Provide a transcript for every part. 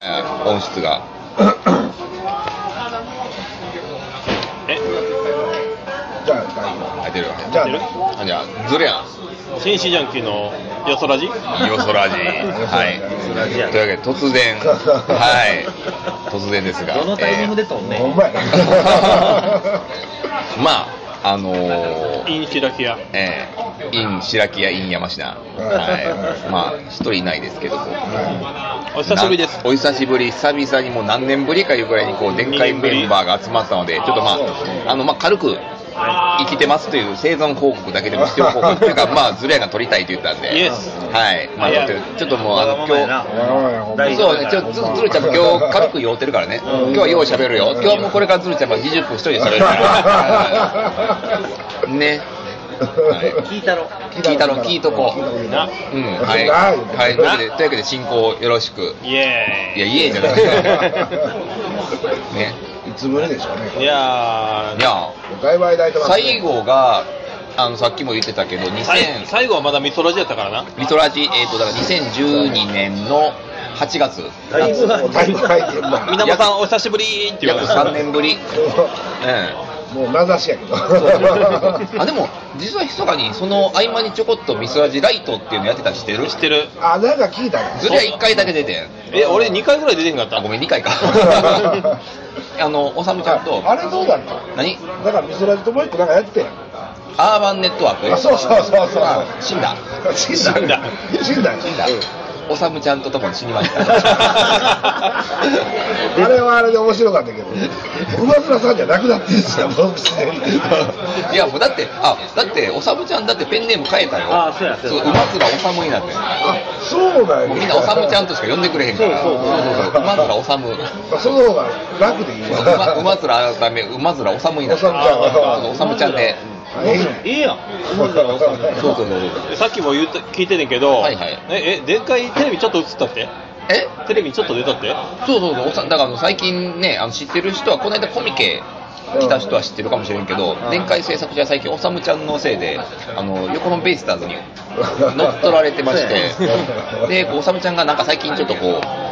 音質が。え？じゃあ、大丈入ってる夫。じゃあ、あじゃあ、ずるやん。新シジャンキーのよそらじ？よそらじ。はい。というわけで、突然、はい。突然ですが。どのタイミングで撮んねん？ほんまやな。まあ、あのー、インシラキアえー、イン白木屋、イン山科。はい。まあ、一人いないですけども。お久しぶりですなお久しぶり、久々にもう何年ぶりかいうぐらいにこう、でっかいメンバーが集まったので、ちょっとまあ、あの、まあ、軽く、生きてますという生存報告だけでもしておこうかっていうか、まあ、ズレヤが取りたいと言ったんで、はい。まあ、ちょっともう、あの、今日、そうね、ちょ、ずずるちゃんも今日軽く酔ってるからね。今日はよう喋るよ。今日はもうこれからずるちゃんも20分一人で喋るから。ね。はい聞いたろ聞いたの聞いとこう。聞いなうん、はい。はい。というわけで、というわけで進行よろしく。イエいや、ーイいえじゃない。ね。いつぶりでしょうね。いやいや。最後が、あの、さっきも言ってたけど、ー最2000、最後はまだミソラジやったからなリトラジ、えっ、と、だから2012年の8月。だいぶだいぶ空いてるな。みなもさんお久しぶりって言わ約れた3年ぶり。うん。もう名指しやけど。あ、でも、実は密かに、その合間にちょこっとミスラジライトっていうのやってたりしてる？知ってるあ、なんか聞いたね。ずりゃ1回だけ出てん。え俺2回ぐらい出てへんかった？あ、ごめん、2回か。あの、おさむちゃんと、あれどうだった何？だからミスラジともう一個なんかやってん。アーバンネットワーク？あ、そうそうそうそう。あ 死んだ。死んだ。死んだ死んだ。おさむちゃんとともに死にました。あれはあれで面白かったけど、馬面さんじゃなくなってるんですよ。いや、もうだって、あ、だって、おさむちゃんだってペンネーム変えたよ。あそうやそうや馬面おさむになって。あ、そうなんや。もうみんなおさむちゃんとしか呼んでくれへんから。そうそうそうそう馬面おさむ。その方が楽でいいわ。馬馬面改め、馬面おさむになって。おさむちゃんあおさむちゃんで。ええいいやん。思ったらおさむそうそうそうそう。さっきも言った聞いてんねんけど、はいはい。え、え、でっかいテレビちょっと映ったって？え？テレビちょっと出たって？そうそうそう。おさ。だからあの最近ね、あの知ってる人は、この間コミケ来た人は知ってるかもしれんけど、電解製作所は最近、おさむちゃんのせいで、あの、横浜ベイスターズに 乗っ取られてまして、で、こうおさむちゃんがなんか最近ちょっとこう、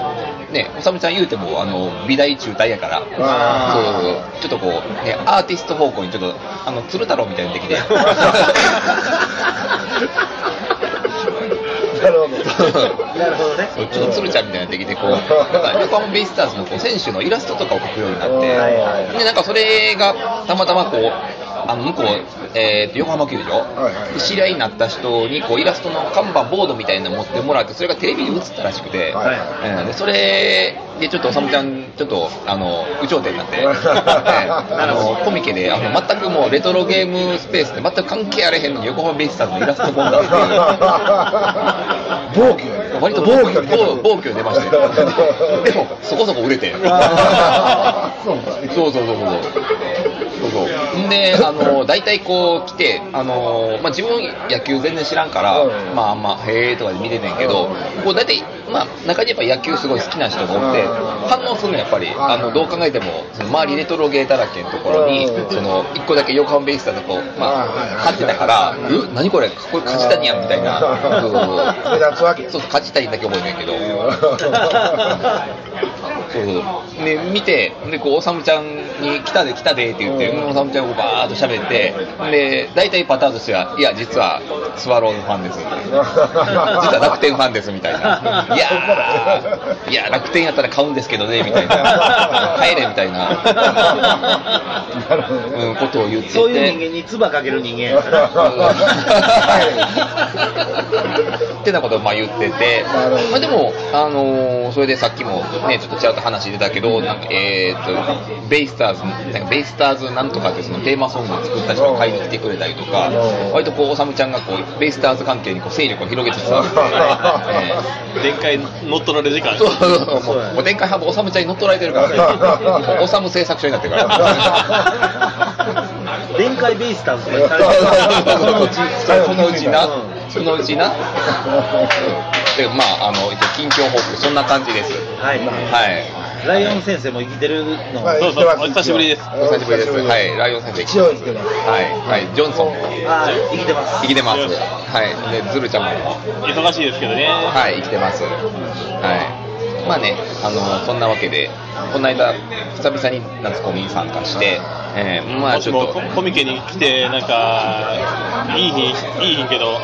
ね、おさむちゃん言うても、あの、美大中大やから、あそうそう。そう、ちょっとこう、ね、アーティスト方向にちょっと、あの、鶴太郎みたいにできて。なるほど。なるほどね。そうちょっと鶴ちゃんみたいになってきて、こう、なんか横浜ベイスターズのこう選手のイラストとかを描くようになって、はいはい。で、なんかそれがたまたまこう、あの向こう、えーと横浜球場、はいはいで知り合いになった人にこうイラストの看板ボードみたいなの持ってもらって、それがテレビに映ったらしくて、はいうん。でそれでちょっとおさむちゃん、ちょっとあの有頂天になって、え ーあのコミケであの全くもうレトロゲームスペースで全く関係あれへんのに横浜ベイスターズのイラスト本が出て。暴挙やね割と暴挙暴暴挙出ましたよ。でもそこそこ売れてそうかそうそうそう。そうそう。で、あの、大体こう来て、あの、まあ、自分野球全然知らんから、うん。まあ、あんま、へーとかで見ててんけど、こう大体、まあ、中にやっぱ野球すごい好きな人がおって、うん反応するのやっぱり、あの、どう考えても、その周りレトロゲーだらけのところにう、んその、一個だけ横浜ベイスターズこう、まあ、貼ってたから、う何これ、これ勝ち谷やんみたいな。そうそうそうそだけ覚えてんけど。そうそう。で、見て、で、こう、おさむちゃんに来たで来たでって言って、うんおさむちゃんがバーっと喋って、で、大体パターンとしては、いや、実はスワローズファンです。実は楽天ファンですみたいな。いやー、いや、楽天やったら買うんですけどね、みたいな。帰れみたいな、なるほどねうん、ことを言ってて。そういう人間に唾かける人間やからってなことをまあ言ってて、まあ、でも、あのーそれでさっきもね、ちょっとちらっと話出たけど、なんかえー、っと、ベイスターズ、なんかベイスターズなんとかってそのテーマソングを作った人が買いに来てくれたりとかうん、割とこう、おさむちゃんがこう、ベイスターズ関係にこう勢力を広げつつある。ん で、え電解乗っ取られる時間ーそう。そうそう、もう、もう電解ハブおさむちゃんに乗っ取られてるからね、もうおさむ製作所になってるから。電解ベイスターズとそのうち、そのうちな。うん、そのうちな。で、まあ、あの、一応近況報告、そんな感じです。はいはい。ライオン先生も生きてるの？はいそうそうお久しぶりですお久しぶりです。はい、ライオン先生。一応生きてますはい、はい、ジョンソン。あー生きてます生きてます。はい、で、ズルちゃんも。忙しいですけどね。はい、生きてます。はい。まあね、あのそんなわけで、この間、久々に夏コミに参加して、えーまあちょっと、ココミケに来て、なんか、いい日、いい日けど、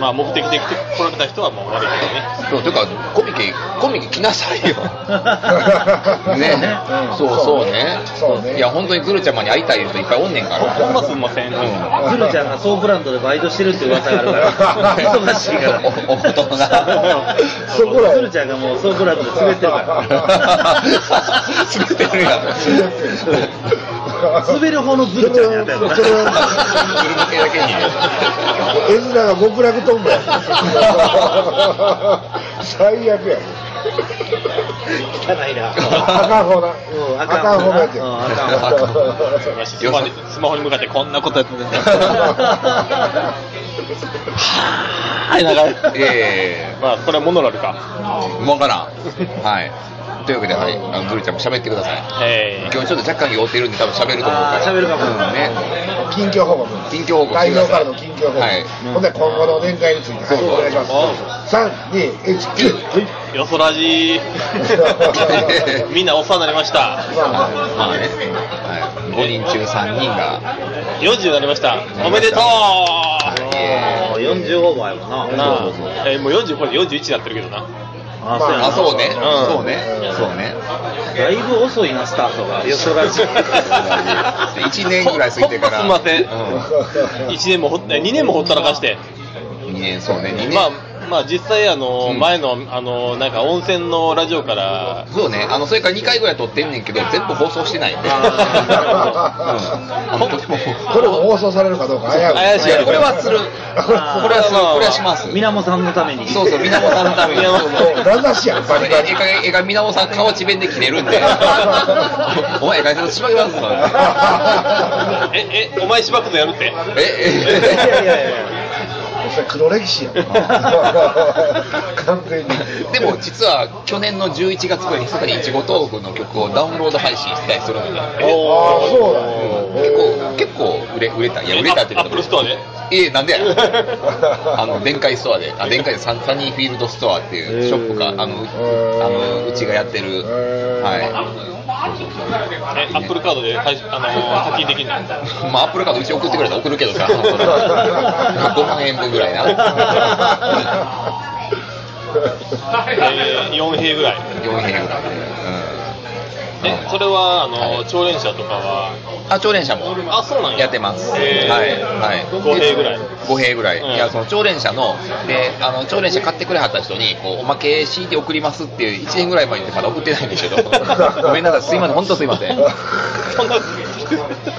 まあ目的で来られた人はもう悪いけどね。そう、というか、コミケ、コミケ来なさいよ。ね、そうそうね。そうねいや、本当にズルちゃまに会いたい人いっぱいおんねんから。ほんますんません。うんズルちゃんがソープランドでバイトしてるって噂があるから、忙しいから。おお大人が。そこらズルちゃんがもうソープランドで滑ってるから。滑ってるやん。滑る方のズルちゃんやったよな。それはズル向けだけに。絵面が極楽トンボや最悪や汚いな。あかん方なうんあかん方のやつやうんあかん方スマホにスマホに向かってこんなことやってるんだ。はい、長い。えまあ、これはモノラルか。わからん。はい。というわけで、はい、あのズルちゃんも喋ってください。え今日ちょっと若干酔ってるんで多分喋ると思うから。喋るかもうんね。近況報告。近況報告。代表からの近況報告、はい。ほんで今後の年会について、はい、お願いします。321ー、よそらじ。ー。みんなお世話になりました。まあまあね、はい、5人中3人が、40になりました。おめでとう。もう40オーバーやもんな。なあ、えーもう40これで41になってるけどな。あ、そうやな。あ、そうね、んそうね、そうね。だいぶ遅いな、スタートが。よそらしい。1年ぐらい過ぎてから。すいませんう1年もほっ、2年もほったらかして。ん。2年、そうね、2年。まあ、まあ実際あの、うん前の、あの、なんか温泉のラジオから、そうね、あの、それから2回ぐらい撮ってんねんけど、全部放送してないんで。これも放送されるかどうか怪しいこれはする。これはする。これはします。みなもさんのために。そうそう、みなもさんのために。みなももう名指しやんバリバリえが、みなもさん顔ちべんで切れるんで。お前、会社としばきますの。え、え、お前しばくのやるってえ、いやいやいやいえ、それ黒歴史やん。完全に。でも実は去年の11月ぐらいに密かにいちご豆腐の曲をダウンロード配信してたりするんで、ああそうだ結構結構売れ売れた。いや売れたって言アップルストアで？ええなんでや。あの電解ストアで。あ電解でサンサニーフィールドストアっていうショップがあのうあのうちがやってる。はいえ、アップルカードで、はいあの、課金できるの？まあアップルカードうち送ってくれたら送るけどさ。5万円分ぐらいな。えー、4平ぐらい。4平ぐらいで、うん。え、それは、あの、朝練者とかは、あ朝練者もあ、そうなんや。やってます。はいはい。5平ぐらい。5平ぐらい、うんいやその朝練者のであの朝練者買ってくれはった人にこうおまけ CD 送りますっていう1年ぐらい前にまだ送ってないんですけど ごめんなさいすいません本当すいません そんな、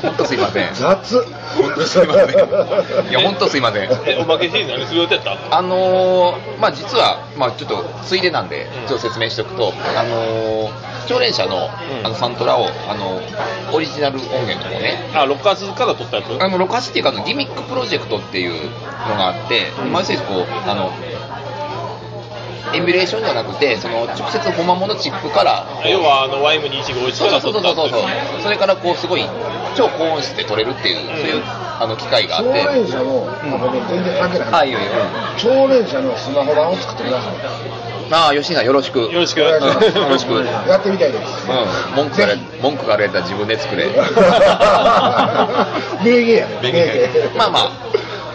本当すいません。雑。本当すいません。いや本当すいません。え、おまけシーズン何する予定やったあのーまあ実は、まあ、ちょっとついでなんでうん。ちょっと説明しておくと、あのー朝練者のうん。あのサントラをあのオリジナル音源の方ね。あ、ロッカーズから撮ったやつ？あの6発っていうかあのギミックプロジェクトっていうのがあって、うん。まあ、要するにこうあのエミュレーションじゃなくてその直接本物のチップから要は、あの、YM215 そうから撮ったそうそうそうそうそれからこうすごい超高音質で撮れるっていう、そういうあの機械があっ超て連射の、あごめん全然関係ない、あいいよい。いよ超連射のスマホ版を作ってください。ああ吉井さんよろしく。よろしく。お願いしますよろしく。う んやってみたいです。文句が文句が出たら自分で作れ。名言や。ね名言。まあまあ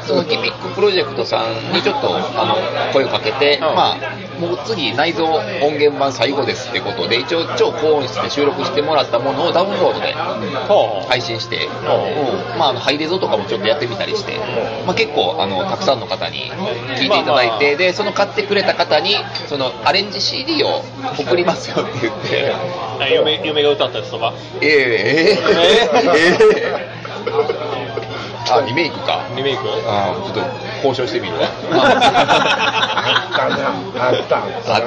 そのギミックプロジェクトさん。にちょっとあの声をかけて、んまあもう次内蔵音源版最後ですってことで一応超高音質で収録してもらったものをダウンロードで配信して、うう。んまああのハイレゾとかもちょっとやってみたりして、まあ、結構あのたくさんの方に聞いていただいて、でその買ってくれた方にそのアレンジ CD を送りますよって言って。あ嫁嫁が歌ったやつとか。ええええええあリメイクか。リメイク？あちょっと交渉してみる。わあったな。あったあ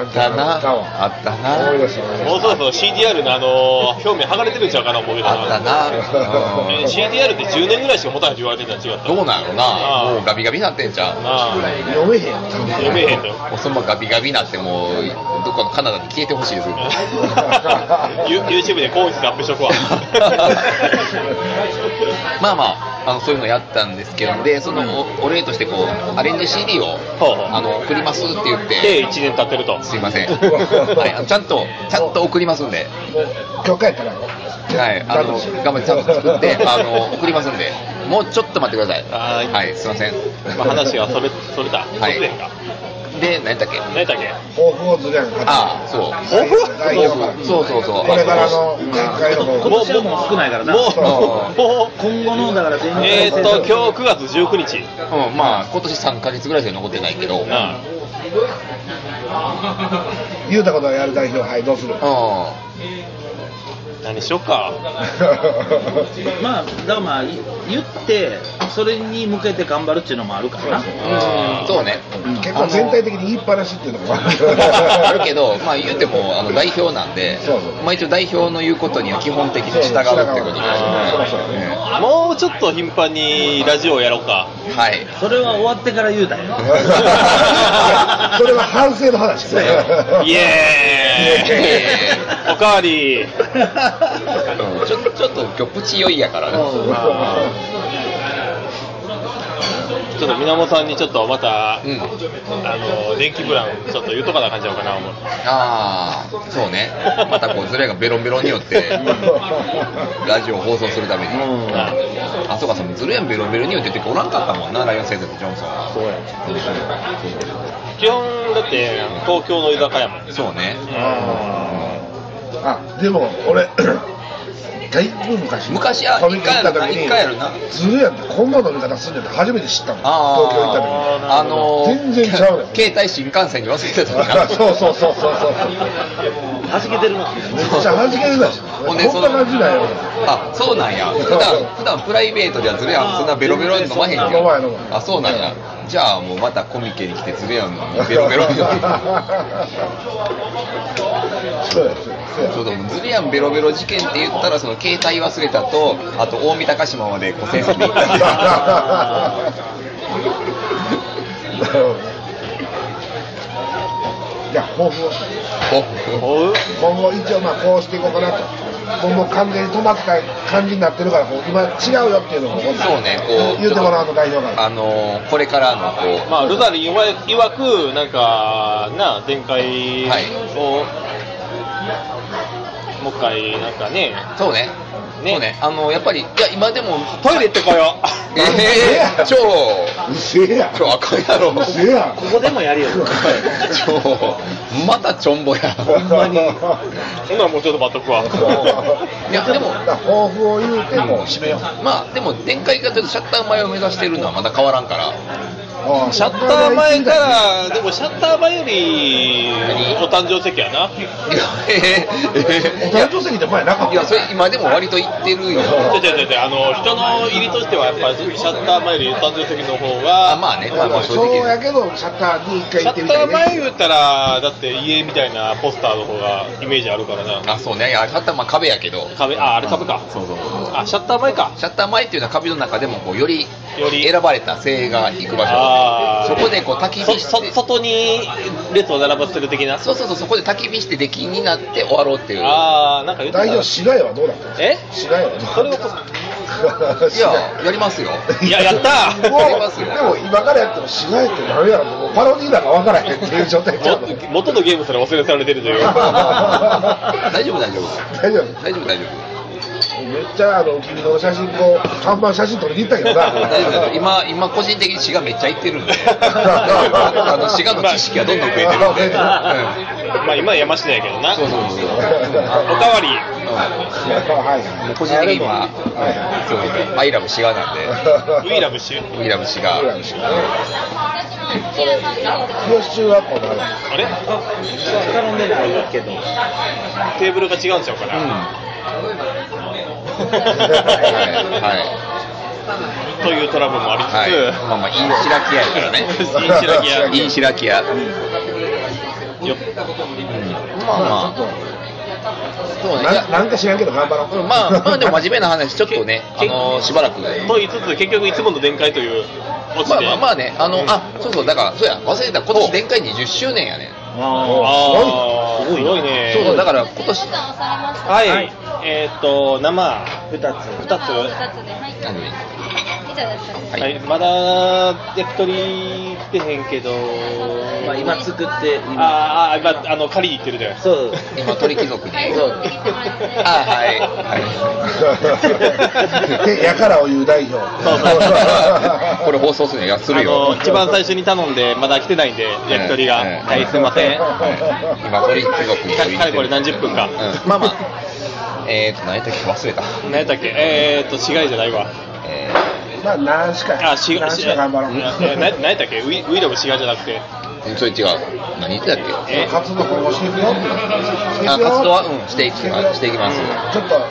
ったな。あったわあったな。もうそろそろ CDR のあの表面剥がれてるんちゃうかな思うけどあったなえー CDR って10年ぐらいしか持たないって言われてたん違ったどうなんやろな。ああもうガビガビなってんじゃんあ。読めへん読めへんと。そのままガビガビなってもうどこかのカナダに消えてほしいですユ YouTube で高音質でアップしとくわ。まあまああのそういうのやったんですけどでそのおお礼としてこうアレンジ CD をあの送りますって言ってで1年経ってると。すいません、はい、ちゃんとちゃんと送りますんで。もう。今日帰ったらはい、あの頑張って。ちゃんと作って あの送りますんで。もうちょっと待ってください。はーい。はいすいません。まあ話がそれそれたはい。それかで何やったっけ？何やったっけ？抱負をずれんかああそう。抱負？そうそうそう。これからの展開の抱負今年はもう少ないからな。もうもう今後のだから全えーっと今日9月19日。うん、まあ今年3ヶ月ぐらいしか残ってないけど、うん、な言うたことをやる代表はいどうする？あ何しよっか。まあだからまあい言ってそれに向けて頑張るっていうのもあるからな。うん。そうね、結構全体的に言いっぱなしっていうのも。あるあるけど、まあ言うてもあの代表なんでそうそう、まあ一応代表の言うことには基本的に従うってことで。すね。そうもうちょっと頻繁にラジオをやろうかうんはい。それは終わってから言うたんやそれは反省の話イエーイおかわりうんちょちょっと今日プチ酔いやからね。ちょっと源さんにちょっとまた、うん。あの電気ブランちょっと言うとかな感じちゃうかな思うああ、そうね。またこうズレがベロンベロンによって、ラジオを放送するために。うんああ、そうか、そのズレやんベロンベロンによってっておらんかったもんな、ライオン先生とジョンソンは。そうや基本だって東京の居酒屋もんそうね。あでも俺 だいぶ昔。昔はコミケ行った時に一回やるな。ずるやんってこんな飲み方すんねんって初めて知ったの。あ東京行った時に。あ、あのー、全然ちゃうねん携帯新幹線に忘れてた時な そうそうそうそうそう。はじけてるな。めっちゃ弾けるだしほんでこんな感じだよ。あ、そうなんや。普段、普段プライベートではズレやん。そんなベロベロに飲まへんけど。あ、そうなんや。じゃあもうまたコミケに来てズレやんのベロベロに。そうやそうや。そうだもうズレやんベロベロ事件って言ったらその携帯忘れたとあと大見高島までこう先生に行ったり いや抱負を。おう今後一応まあこうしていこうかなともうもう完全に止まった感じになってるからこう今違うよっていうのもそうねこう言うてもらうの代表から。あのーこれからのこうまあルザリン曰曰くなんかな展開を、もう一回なんかねそうねね。そうね。あのやっぱりいや今でもトイレ行ってこよう。ええー、超うせえや超あかんやろ。うせえやここでもやるよ。超またちょんぼや。ほんまに。ほんならもうちょっと待っとくわ。いやでも抱負を言うてもう締めよう。まあでも展開がちょっとシャッター前を目指してるのはまだ変わらんからああシャッター前からでもシャッター前よりお誕生席やな。いやえーえーお誕生席って前なかった。いやそれ今でも割と言ってるよ。違う違う違うあの人の入りとしてはやっぱりシャッター前よりお誕生席の方があまあねまあまあ正そう直やけどシャッターに一回シャッ行ってみたいター前ね言ったらだって家みたいなポスターの方がイメージあるからな。あそうね。いやシャッターまあ壁やけど。壁ああれ壁か。そうそうそうあシャッター前か。シャッター前っていうのは壁の中でもこうよりより。選ばれた精鋭が行く場所。そこでこう焚き火そそして外に列を並ばせる的な。そうそうそうそこで焚き火して出禁になって終わろうっていう。ああなんか言ってた。大丈夫？市内はどうだった？え？市内はどうそれはいややりますよ。いややったやりますよ。でも今からやっても市内って何やろもうパロディーなんか分からへんっていう状態。ちゃう元のゲームすら忘れ去られてるという。大丈夫大丈夫。大丈夫？大丈夫大丈めっちゃあの君の写真こう看板写真撮りに行ったけどな。今今個人的に滋賀めっちゃ行ってるんで。あの滋賀の知識がどんどん増えてるんで、うんまあ今は山下やけどな。そうそうそう。そうおかわり。はい。もう個人的に今、そうですね、アイラブ滋賀なんで、ウィーラブシュウィラブ滋賀。日吉中学校のあれあれ？頼んでないけど。テーブルが違うんちゃうかな、はい、というトラブルもありつつ、まあまあ、インシラキアやからね。インシラキア。インシラキア。よ。まあまあ、そうね、いなや、なんか知らんけど頑張ろう。まあ、まあでも真面目な話、ちょっとね、あのしばらく。と言いつつ結局いつもの電解というまあで、まあまあね、あの、あ、そうそう、だから、そうや、忘れてた、今年電解20周年やねん。あーすごいすごいね。そうそう、だから今年、はい、えーっと生。2つ。2つ何ちゃんだったはい。はい、まだ焼き鳥来てへんけど、まあ今作って今。あーあー、今、あの、借りに行ってるじゃない。ですか。そう。今鳥貴族に。はい。そうあはい。はでやからを言う代表そうそうい。これ放送するのやするあよの一番最初に頼んで、まだ来てない。んで、焼き鳥が。ええはい、すい。ません。はい。今鳥貴族にかかれこれ何十分か。うんまあまあえーと何やったっけ忘れた何やったっけえーっと、違い。じゃない。わ。えまあ何しかあ、し何しか頑張ろう。何やったっけ？ウィウィロム違いじゃなくて。ーそれ違う。何言ってたっけ？え。活動今後していくよしていあ活動は？うんしていきますしていきます。ちょっと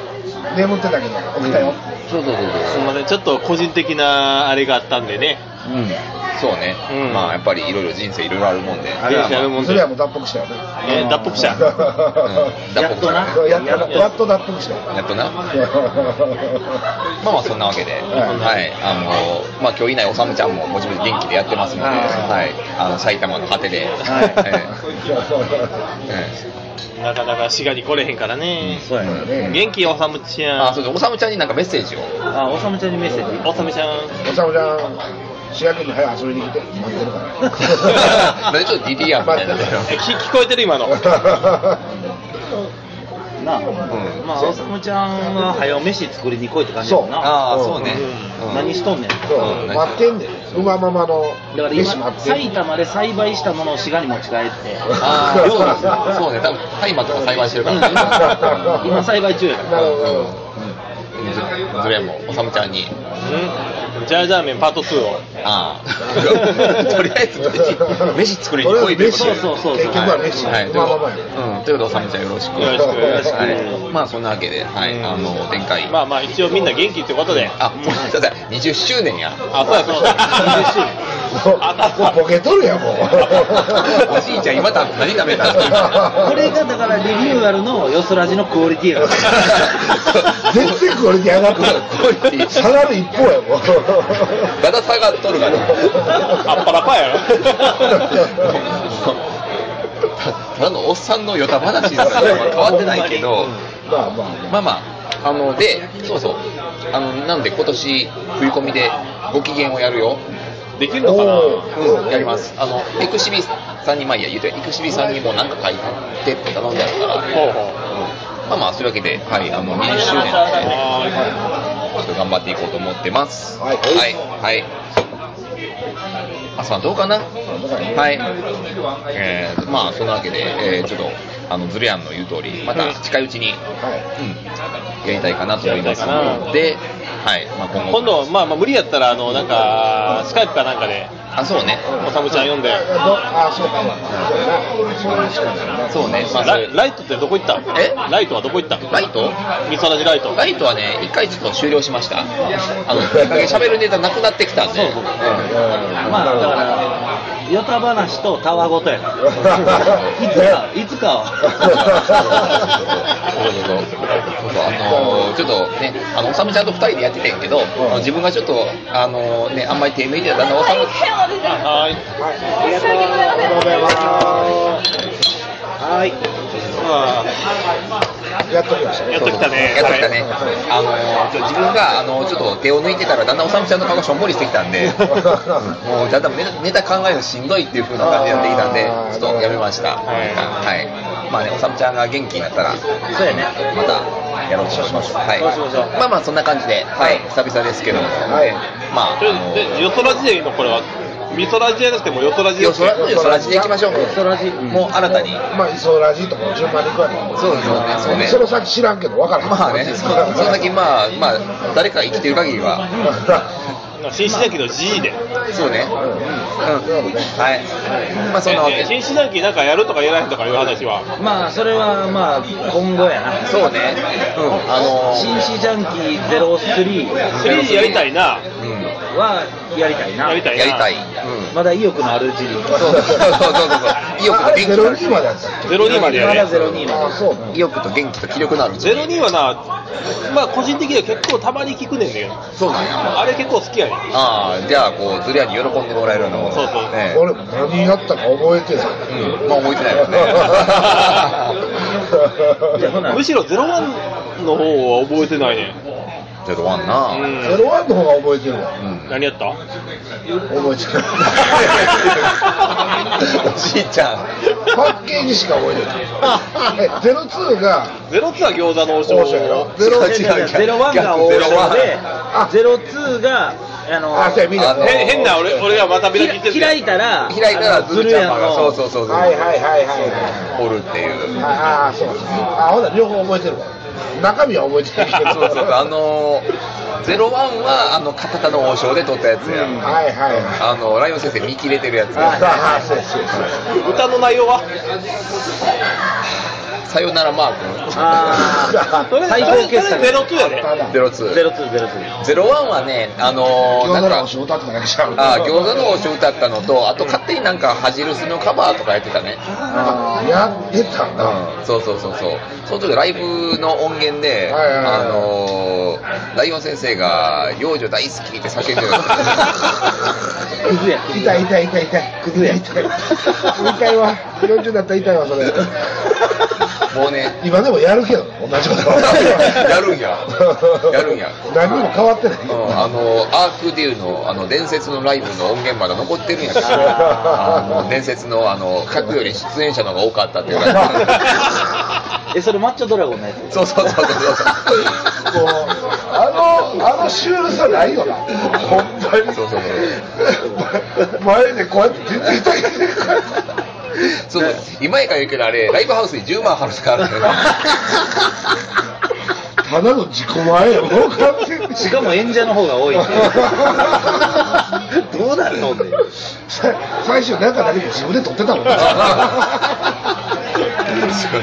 眠ってたけど起きたよ、そうそうそうすみません、ちょっと個人的なあれがあったんでね。そううんそうね。うん。まあやっぱりいろいろ人生いろいろあるもんで。あれはいやいやもうそれはもう脱北したよね。えー脱北者。うん。脱北。者やっとな。やっと。やっと脱北したよ。やっとな？まあまあそんなわけで、はい、あのまあ今日いないおさむちゃんももちろん元気でやってますので、はい。はい、あの埼玉の果てで、はい。ええなかなか滋賀に来れへんからね。そうやね。元気おさむちええゃん。あそうですおさむちゃんになんかメッセージを。あおさむちゃんにメッセージ。おさむちゃん。おさむちゃん滋賀県に早く遊びに来て。待ってるからなんでちょっと DDR みたいにな って。るえ聞聞こえてる今の。なあ、ん。まあおさむちゃんは早う飯作りに来いって感じやもんな。ああそうね、うん。うん。何しとんねん。そう。うん。待ってんねん。うまままのだから飯今埼玉で栽培したものを滋賀に持ち帰って。ああ そうですね。そうね。多分大麻とか栽培してるから、うん。今栽培中やから。なるほどうんずずれもおさむちゃんにうん？ジャージャー麺パート2を。ああ とりあえず飯飯作りに来いということでとりあえず飯そうそうそう結局は飯、はい、ということで、おさむちゃんよろしく。よろしくよろしくはい、まあ、そんなわけで、はい、あの、展開。まあまあ一応みんな元気ってことで。あ、もう、そうだ、20周年や。あ、そうやそうだ。20周年。もうもうボケとるやんもうおじいちゃん、今た何食べたこれがだからリニューアルのよそらじのクオリティや全然クオリティ上がって下がる一方やもうだだ下がっとるがな。あっぱらぱやろ。ただのおっさんのヨタ話ですから、まあ変わってないけど、まあまあまあまあ、あの、で、そうそう、あの、なんで今年、冬込みでご機嫌をやるよ。できるのかな？おうん、やります。あの、エクシビさんに、まあいいや、言うて、エクシビさんにもなんか書いてって頼んであるから、ほうほう。うんまあまあ、そういうわけで、はい、あの、20周年で、ちょっと頑張っていこうと思ってます。はいはい。はい。あ、さんどうかな？はい。えー、まあ、そんなわけで、えー、ちょっと、あの、ズレアンの言う通り、また近いうちに、はいうん、やりたいかなと思いますので、はい、まあ今後。今度、まあまあ無理やったら、あの、なんか、スカイプかなんかで、あ、そうね。おさむちゃん呼んで、あそうかそうね。まあ、そラれライトってどこ行った？え？ライトはどこ行った？ライト？みそらじライト。ライトはね、一回ちょっと終了しました。あの、喋るネタなくなってきたんで。そうそううんまあだからヨタ話とたわごとや。か らいつかいつかは。そうそうそう。そうそう、あのーちょっとね、あの、おさむちゃんと二人でやっててんけど、あの自分がちょっと、あのね、あんまり手抜いてた。おさむ、はい。ありがとうございます。はい。まやっときましたあ、やっときたね。やってきたねはい。あの自分が、あのちょっと手を抜いてたら、だんだんおさむちゃんの顔がしょんぼりしてきたんで、もう、だんだんネタネタ考えるのしんどいっていう風な感じになってきたんで、ちょっとやめました。はいはい。まあね、おさむちゃんが元気になったら、そうやねまたやろうとします。はい。ましょうまあまあそんな感じで、はい、久々ですけども、はいまあ、あのよそらじでのこれは。みそらじじゃなくてもよそらじでよそらよそらじでいきましょう。そらじもう新たに。まあ、イソラジとか順番に行くわけそうですよね、そうね。その先知らんけど分からへんまあね、そその先まあまあ誰か生きてる限りは、新四段期の G で。そうね。うん。はい。まあそんなわけえ新四段期なんかやるとかやらへんとかいう話は。まあそれはまあ今後やなそうね。うん。あのー紳士ジャンキー03 3やりたいな。うん。はやりたいなやりたいな。やりたい。うん。まだ意欲のあるうちにそうそうそうそうそう。意欲と元気ゼロと二までやったっけ02までやねまだ。02まあそう意欲と元気と気力のあるうちに02はな、まあ個人的には結構たまに聞くねんだけど。そうなんや。あれ結構好きやねん。ああ、じゃあこうズレアに喜んでもらえるようなもの。そうそうね俺も何やったか覚えてないうん。まあ覚えてないよね。じゃあほなむしろ01の方は覚えてないね。ゼロワンなうんゼロワンの方が覚えてるわ。うん何やった？覚えてる。おじいちゃんパッケージしか覚えてない。え、ゼロツーが、ゼロツは餃子の王将ゼロゼロワンが王将で あ、ゼロツーが、あの、あ、そうや、見た。あのはいへ変な俺俺がまた開きってる開いたら、開いたらあのズルちゃんがそうう。そうそうそうはいはいはいはい。おるっていうああ、そうそう。あ、ほんなら両方覚えてるわ。中身は覚えてないけど。そうそうあのゼロワンはあのカタカの王将で撮ったやつや、はいはいはい。あのライオン先生見切れてるやつああ、そうそうそう。歌の内容は？さよならマーあそれあ、最高傑作。ゼロツーやでクゼロツーゼロツー、ゼロツー。ゼロワンはねあの餃子の王将歌ってただけちゃう。あ餃子の王将歌ったのとあと勝手になんか恥じるすのカバーとかやってたねあーやってたんそうそうそうそうその時ライブの音源で、はいはいはいあのーライオン先生が「幼女大好き」って叫んでるやクズや、クズや。痛い痛い痛い痛い。クズや痛い。痛いわ。40だったら痛いわ、それ。つもうね今でもやるけど、同じこと。やるんややるんや何にも変わってない。うんあのアークデューのあの伝説のライブの音源まだ残ってるんやけど あの伝説のあの客より出演者の方が多かったって言われてえ、それマッチョドラゴンのやつ？そうそうそうそうそうもうあの、あのシュールさないよな。ほんまに。そうそう前でこうやって全然痛い。そうそう今やから言うけどあれライブハウスに10万払うからね ただの自己前よ、もう完全に。しかも演者の方が多いって。どうなるのって。さ最初中だけで自分で撮ってたもんね。すごい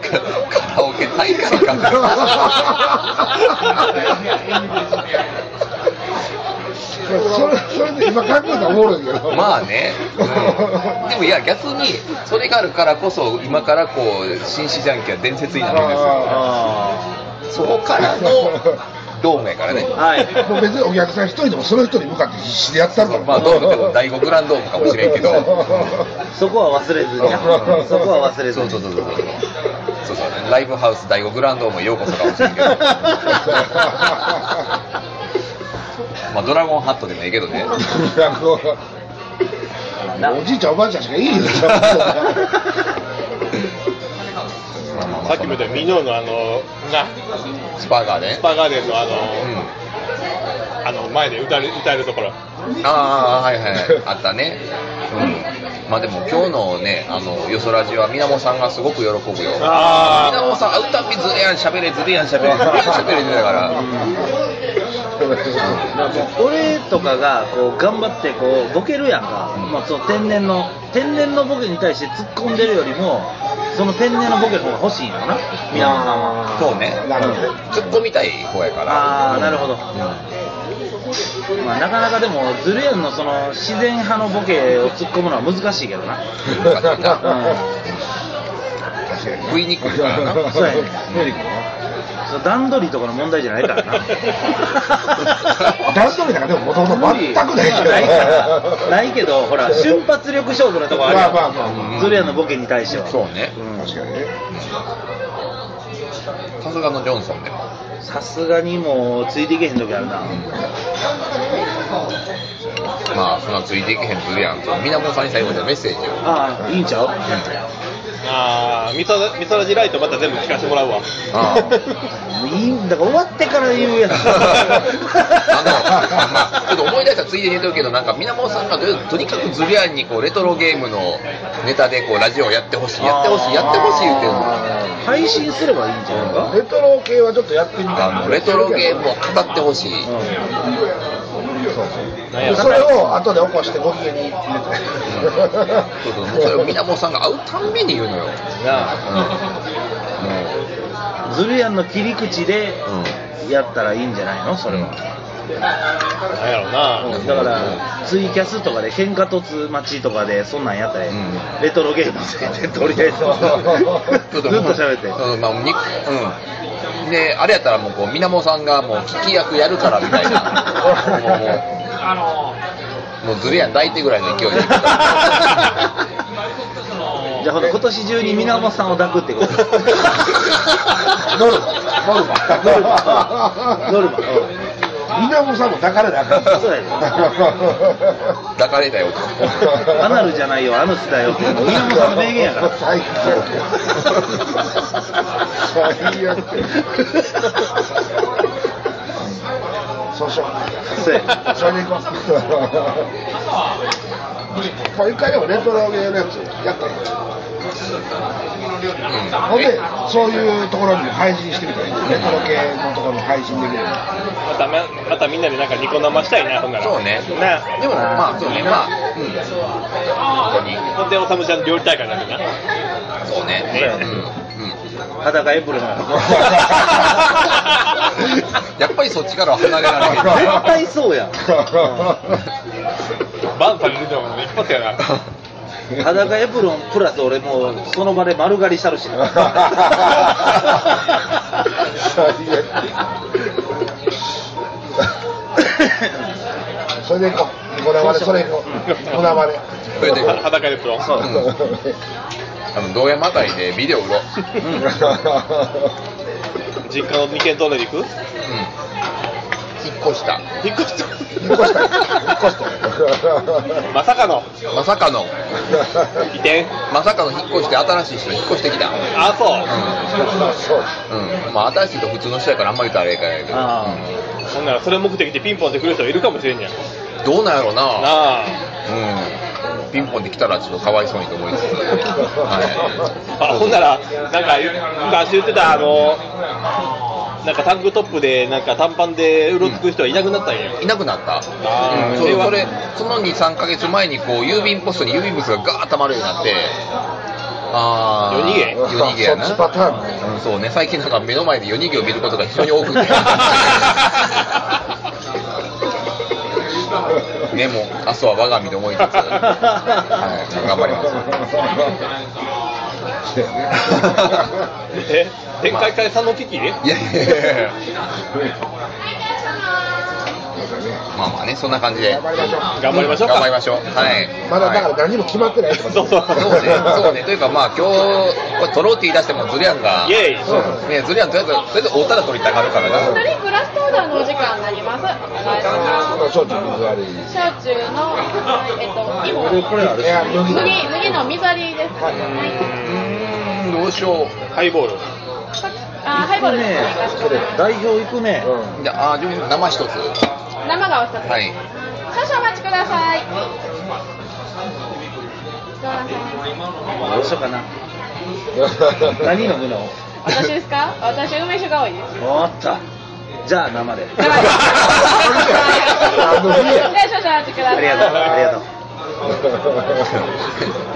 カラオケ大会かそれそれで今考えたらおもろいけど。まあね、う んでもいや逆にそれがあるからこそ今からこう新市ジャンキは伝説になるんですよあそこからのドームやからねあ。はい。もう別にお客さん一人でもその人に向かって必死でやったるから。まあドームでも第5グランドームかもしれんけど そこは忘れずにな。そこは忘れずに。そうそうそうそうそうそうねライブハウス第5グランドームへようこそかもしれんけどまあドラゴンハットでもいいけどね。おじいちゃんおばあちゃんしかいいよ。さっきも言ったミノーのあのな？スパーガーね。スパーガーデンのあの、うん。あの前で歌える歌えるところ。ああはいはいあったね。うん。まあでも今日のねあのよそラジはみなもさんがすごく喜ぶよ。あみなもさん会うたびずれやんしゃべれずれやんしゃべれずれやんしゃべれずれだから俺とかがこう頑張ってこうボケるやんか、まあ、その天然の天然のボケに対して突っ込んでるよりもその天然のボケの方が欲しいんよな。宮本さんは。そうね。なるほどね。突っ込みたい方やから。ああなるほど、まあ、なかなかでもズルヤンのその自然派のボケを突っ込むのは難しいけどな、難しいな。確かに。食いにくいからな。そうやね段取りとかの問題じゃないからな。段取りなんかでももともと全くないけど。ないから。ないけどほら瞬発力勝負なとこあるやん、まあまあまあまあ。ズルヤンのボケに対しては。そうね。確かにね。さすがのジョンソンでもさすがにもうついていけへん時あるな、まあそんなついていけへんずるやんとみなもさんに最後にメッセージを。ああいいんちゃう？ああみそみそらじライトまた全部聞かせてもらうわ。あいいんだから終わってから言うやつ あの、まあ、ちょっと思い出したらついでに言うとくけど、なんか、みなもさんがととにかくズリアンにこうレトロゲームのネタでこうラジオをやってほしい、やってほしい、やってほしい言ってるの。配信すればいいんじゃないか、レトロ系はちょっとやってみたい。レトロゲーム。を語ってほしい。なん。やそれを後で起こしてご機嫌に入れて。そうそう、もう。それをみなもさんが会うたんびに言うのよ。なうん。ズルヤンの切り口で。やったらいいんじゃないの？それは、なんやろうな、うん。だからツイキャスとかで喧嘩突待ちとかでそんなんやったら、うん。レトロゲーム。でとりあえずずっと喋って。そうまあ、にうん。で、あれやったらもうこう、みなもさんがもう聞き役やるからみたいな。もう、もう、もうずるやん抱いてぐらいの勢いで。じゃあほんと今年中に源さんを抱くってこと。ノルマ。ノルマ。ノルマ。ノルマ源さんも抱かれなあかんそうやで抱かれたよアナルじゃないよアヌスだよって源さんの名言やから最悪最悪そうしようそうやそれでいこうまあ一回でもレトロゲーのやつやったのほんでそういうところにも配信してみたいレトロ系のところに配信できるまたままたみんなでなんかニコ生したいなほんなら。そうね。なでもまあそうね。まあうん。本当に。ほんでおさむちゃん料理大会になるな。そうね。ね。うん。うん裸エプロンや やっぱりそっちからは離れられへん絶対そうや。ん。バンされるのも一発やな 裸エプロンプラス俺もうその場で丸刈りしたるし。なそれでいこう。ニコ生でそれいこう。ニコ生でそれで裸エプロン。そう。あの道山台でビデオ売ろう、実家の2軒トイレで行く？うん、越した。引っ越した。引っ越した。引っ越した。まさかの。まさかの。移転。まさかの引っ越して新しい人引っ越してきた。あそう。そううん、うん、まあ新しい人普通の人やからあんまり言ったらあれやからやけどあほんならそれ目的でピンポンってくる人いるかもしれんじゃん。うんどうなんやろうな。なあ。うん。ピンポンで来たらちょっとかわいそうにと思いつつ。はい。あほんならなんか昔言ってたあのなんかタンクトップでなんか短パンでうろつく人はいなくなったんや。いなくなった、うん、それはそれその23か月前にこう郵便ポストに郵便物がガーッたまるようになって。ああ夜逃げ。夜逃げやな。そっちパターン。ねうん、そうね。最近なんか目の前で夜逃げを見ることが非常に多くて。ねもう明日は我が身と思いつつ、はい、頑張ります え展開会さんの危機？いやいやいやいやまあまあねそんな感じで。頑張りましょう。頑張りましょうか。頑張りましょう。はい。まだだからはい何も決まってないそう。そうそうね、そうね、というかまあ今日、これ取ろうって言い出してもズリアンが、イエイ。うんね、ズリアンとりあえず、とりあえず会ったら取りたがるからな。二人プラスオーダーのお時間になります。お願いします。焼酎水割り焼酎の、えっと、芋。これ麦麦、麦の水割りです。うーん、どうしよハイボール。あ、ハイボールです。ね。ここれ代表行くね。う。じゃあ、あじゃあ生一つ。生がお一つ。はい。少々お待ちください。どうなさいますどうしようかな。何飲むの？私ですか？私、梅酒が多いです。おっと。じゃあ生で。で。は少々お待ちください。ありがとう。ありがとう。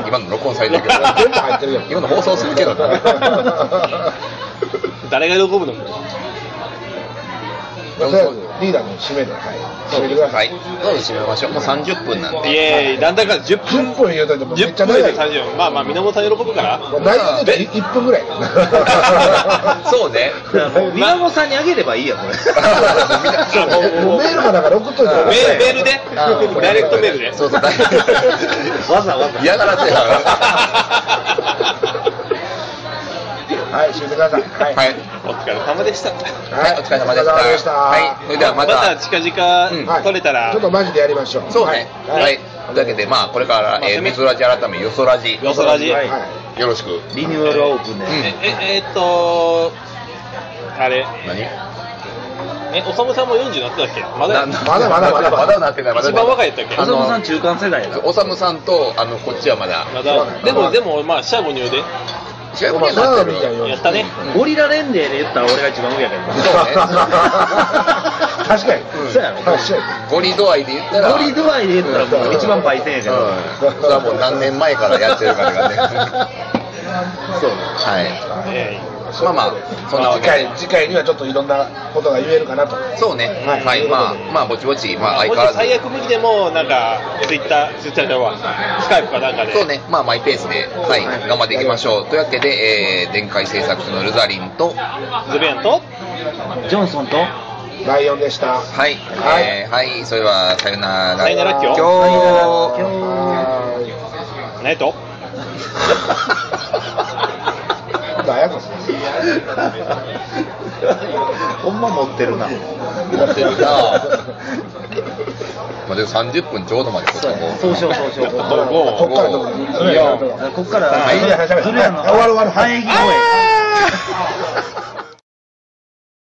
今の録音されてるけど、全部入ってるやん。今の放送するけど。な。誰が喜ぶの？リーダーの締めで、はい、締めてくださ。はいい。どうぞ締めましょう。もう30分なんイで。エーイ、なんだか10分。10分言うとめっ10分でちゃ長いよ。30分。まあまあ、源さん喜ぶから。まあ内容で言うと1分ぐらい。そうね。源さんにあげればいいやこれあもうもうメールかなんか送っといたらメールメールでダイレクトメールでそうそう、わざわざ嫌がらせやから。はい、締めてください。はい。はい。お疲れ様でした。はい、お疲れ様でした。はい。それではままたた。近々取れたら、ちょっとマジでやりましょう。そうね。はい。はい。というわけで、まあ、これから、えー、みそラジ改め、よそラジ。よそラジ。はいはいよろしく。リニューアルオープンで、うんえ、え、えーっと、あれ、何？え、おさむさんも40になってたっけ？まだなまだまだまだまだなってない、まだ一番若いやったっけ？あ浅野さのん中間世代やおさむさんと、あの、こっちはまだ。まだ、でも、でも、まあ、シャーゴニューで、違うまあにはなってるやったね。ゴリラ連盟で言ったら俺が一番上やけど確かに。うんそうやろ。ゴリ度合いで言ったら。ゴリ度合いで言ったらもう一番パイセンやけど、うん。それはもう何年前からやってるからがね。そうはい。えまあまあ、そんなわけで次回。次回にはちょっといろんなことが言えるかなと。そうね。はいはい。まあ、まあ、ぼちぼち、まあ、相変わらず。最悪無理でも、なんか、ツイッター、ツイッターじゃわ、スカイプかなんかで、そうね、まあマイペースで、はい、頑張っていきましょう。というわけで、えー、電解製作所のルザリンと、ズベアンと、ジョンソンとライオンでした。はい、はいえーはい、それはさよなら。さよなら今日今日はーい何と何やこ ほんま持ってるな。持ってるなまあでも30分ちょうどまでそうたもんそうしようそうしよう。こっからどこいやこっから、はい終わる終わる反撃声。